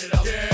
turn it up. Yeah.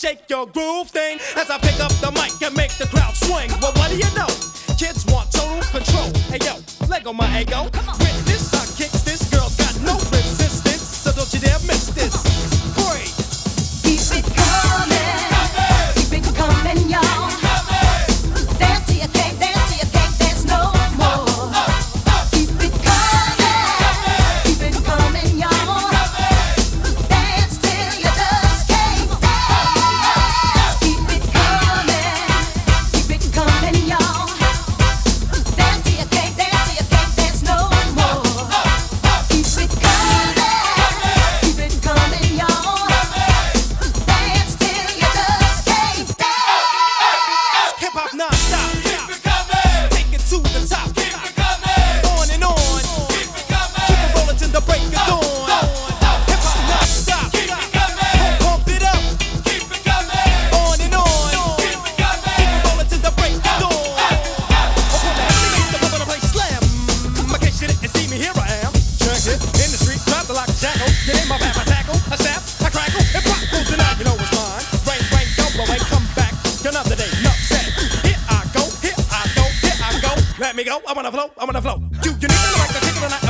shake your groove thing as I pick up the mic and make the crowd swing. Well, what do you know? Kids want total control. Hey yo, Lego my ego. flow, I wanna flow, I wanna flow. You, you need to know like the chicken or not.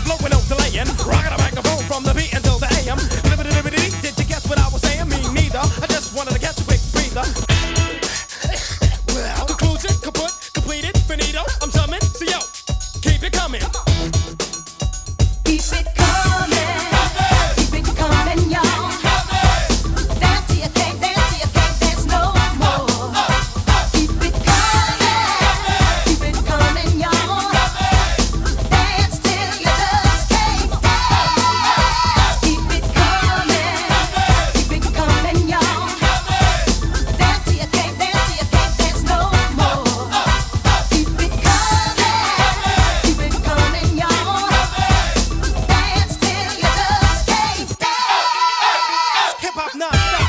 hip hop non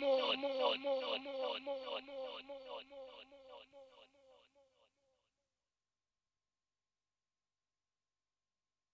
more, more, more, more, more, more, more, more, more, more, more.